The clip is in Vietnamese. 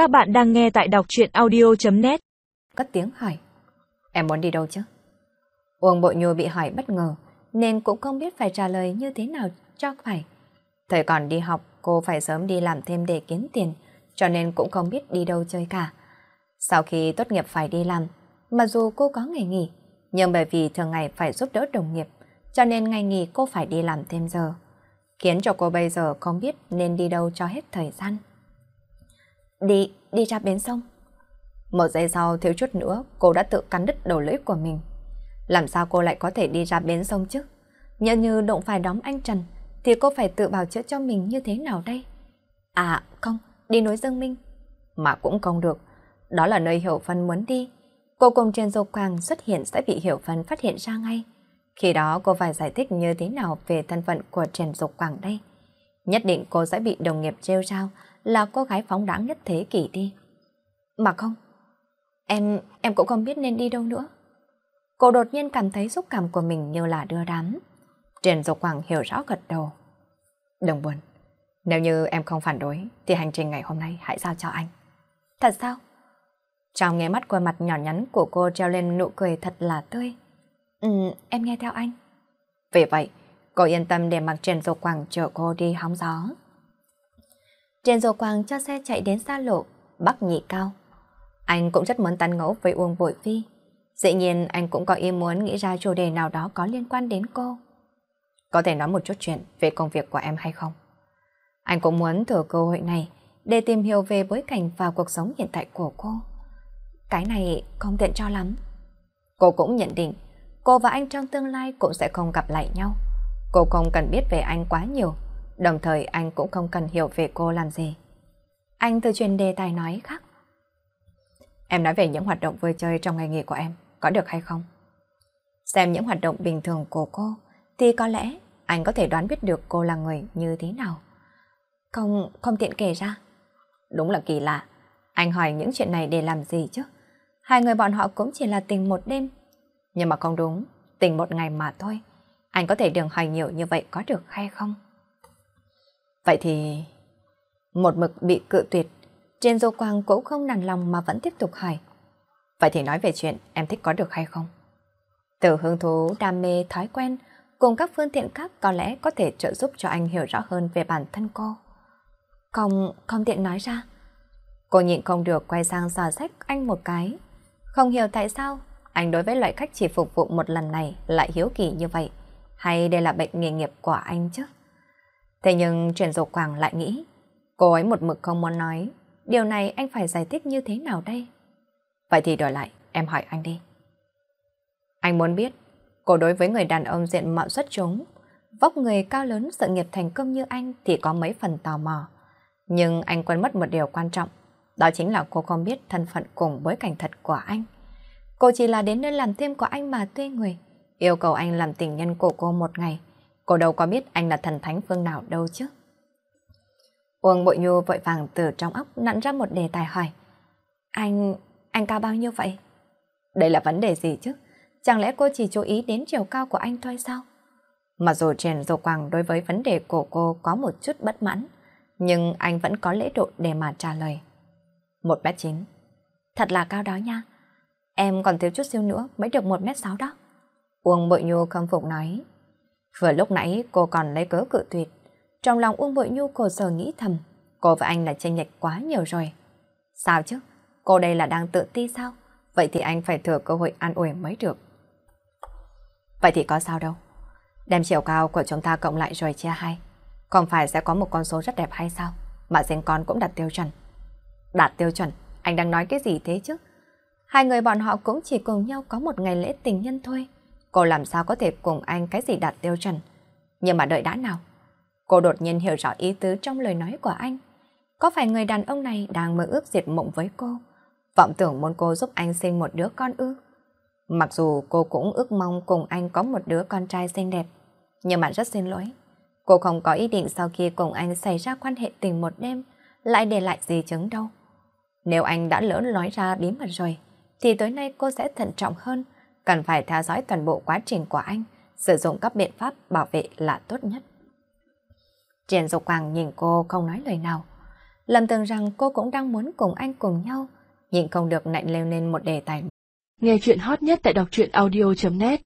Các bạn đang nghe tại đọc chuyện audio.net Cất tiếng hỏi. Em muốn đi đâu chứ? Uông Bội Nhu bị hỏi bất ngờ, nên cũng không biết phải trả lời như thế nào cho phải. Thời còn đi học, cô phải sớm đi làm thêm để kiếm tiền, cho nên cũng không biết đi đâu chơi cả. Sau khi tốt nghiệp phải đi làm, mặc dù cô có ngày nghỉ, nhưng bởi vì thường ngày phải giúp đỡ đồng nghiệp, cho nên ngày nghỉ cô phải đi làm thêm giờ, khiến cho cô bây giờ không biết nên đi đâu cho hết thời gian. Đi, đi ra bến sông. Một giây sau thiếu chút nữa cô đã tự cắn đứt đầu lưỡi của mình. Làm sao cô lại có thể đi ra bến sông chứ? Nhớ như đụng phải đóng anh Trần thì cô phải tự bảo chữa cho mình như thế nào đây? À không, đi núi Dương Minh. Mà cũng không được, đó là nơi Hiểu Phân muốn đi. Cô cùng trên dục quang xuất hiện sẽ bị Hiểu Phân phát hiện ra ngay. Khi đó cô phải giải thích như thế nào về thân phận của Trần Dục Quảng đây. Nhất định cô sẽ bị đồng nghiệp trêu trao là cô gái phóng đáng nhất thế kỷ đi. Mà không, em, em cũng không biết nên đi đâu nữa. Cô đột nhiên cảm thấy xúc cảm của mình như là đưa đám. Trần Dục Quảng hiểu rõ gật đầu. Đừng buồn, nếu như em không phản đối thì hành trình ngày hôm nay hãy giao cho anh. Thật sao? Trong nghe mắt khuôn mặt nhỏ nhắn của cô treo lên nụ cười thật là tươi. Ừ, em nghe theo anh. Vì vậy, cô yên tâm để mặc Trần Dục Quang chở cô đi hóng gió. Trần Dục Quang cho xe chạy đến xa lộ, Bắc Nhị Cao. Anh cũng rất muốn tán ngẫu với Uông Bội Phi. Dĩ nhiên anh cũng có ý muốn nghĩ ra chủ đề nào đó có liên quan đến cô. Có thể nói một chút chuyện về công việc của em hay không? Anh cũng muốn thừa cơ hội này để tìm hiểu về bối cảnh và cuộc sống hiện tại của cô. Cái này không tiện cho lắm. Cô cũng nhận định cô và anh trong tương lai cũng sẽ không gặp lại nhau. Cô không cần biết về anh quá nhiều, đồng thời anh cũng không cần hiểu về cô làm gì. Anh từ chuyên đề tài nói khác. Em nói về những hoạt động vui chơi trong ngày nghỉ của em, có được hay không? Xem những hoạt động bình thường của cô, thì có lẽ anh có thể đoán biết được cô là người như thế nào. Không, không tiện kể ra. Đúng là kỳ lạ. Anh hỏi những chuyện này để làm gì chứ? Hai người bọn họ cũng chỉ là tình một đêm. Nhưng mà không đúng, tình một ngày mà thôi. Anh có thể đừng hỏi nhiều như vậy có được hay không? Vậy thì... Một mực bị cự tuyệt, trên dô quang cũng không nản lòng mà vẫn tiếp tục hỏi. Vậy thì nói về chuyện em thích có được hay không? Từ hứng thú, đam mê, thói quen, cùng các phương tiện khác có lẽ có thể trợ giúp cho anh hiểu rõ hơn về bản thân cô. Không, không tiện nói ra. Cô nhịn không được quay sang dò sách anh một cái. Không hiểu tại sao anh đối với loại khách chỉ phục vụ một lần này lại hiếu kỳ như vậy. Hay đây là bệnh nghề nghiệp của anh chứ? Thế nhưng truyền dục quảng lại nghĩ cô ấy một mực không muốn nói. Điều này anh phải giải thích như thế nào đây? Vậy thì đổi lại, em hỏi anh đi. Anh muốn biết cô đối với người đàn ông diện mạo xuất chúng, vóc người cao lớn sự nghiệp thành công như anh thì có mấy phần tò mò. Nhưng anh quên mất một điều quan trọng, đó chính là cô không biết thân phận cùng bối cảnh thật của anh. Cô chỉ là đến nơi làm thêm của anh mà thuê người, yêu cầu anh làm tình nhân của cô một ngày. Cô đâu có biết anh là thần thánh phương nào đâu chứ. Uông Bội Nhu vội vàng từ trong óc nặn ra một đề tài hỏi. Anh, anh cao bao nhiêu vậy? Đây là vấn đề gì chứ? Chẳng lẽ cô chỉ chú ý đến chiều cao của anh thôi sao? Mặc dù Trần Dô Quang đối với vấn đề của cô có một chút bất mãn, nhưng anh vẫn có lễ độ để mà trả lời. Một mét chín. Thật là cao đó nha. Em còn thiếu chút siêu nữa mới được một mét sáu đó. Uông Bội Nhu khâm phục nói. Vừa lúc nãy cô còn lấy cớ cự tuyệt. Trong lòng Uông Bội Nhu cô sờ nghĩ thầm. Cô và anh là chênh lệch quá nhiều rồi. Sao chứ? Cô đây là đang tự ti sao? Vậy thì anh phải thừa cơ hội an ủi mới được. Vậy thì có sao đâu. Đem chiều cao của chúng ta cộng lại rồi chia hai. còn phải sẽ có một con số rất đẹp hay sao? Mà sinh con cũng đặt tiêu chuẩn. Đạt tiêu chuẩn? Anh đang nói cái gì thế chứ? Hai người bọn họ cũng chỉ cùng nhau có một ngày lễ tình nhân thôi. Cô làm sao có thể cùng anh cái gì đạt tiêu chuẩn? Nhưng mà đợi đã nào. Cô đột nhiên hiểu rõ ý tứ trong lời nói của anh. Có phải người đàn ông này đang mơ ước diệt mộng với cô? Vọng tưởng muốn cô giúp anh sinh một đứa con ư? Mặc dù cô cũng ước mong cùng anh có một đứa con trai xinh đẹp, nhưng mà rất xin lỗi. Cô không có ý định sau khi cùng anh xảy ra quan hệ tình một đêm, lại để lại gì chứng đâu. Nếu anh đã lỡ nói ra bí mật rồi, thì tối nay cô sẽ thận trọng hơn, cần phải theo dõi toàn bộ quá trình của anh, sử dụng các biện pháp bảo vệ là tốt nhất. Triển Dục Quang nhìn cô không nói lời nào. lầm tưởng rằng cô cũng đang muốn cùng anh cùng nhau, nhưng không được nạnh leo lên một đề tài. Nghe chuyện hot nhất tại đọc truyện audio.net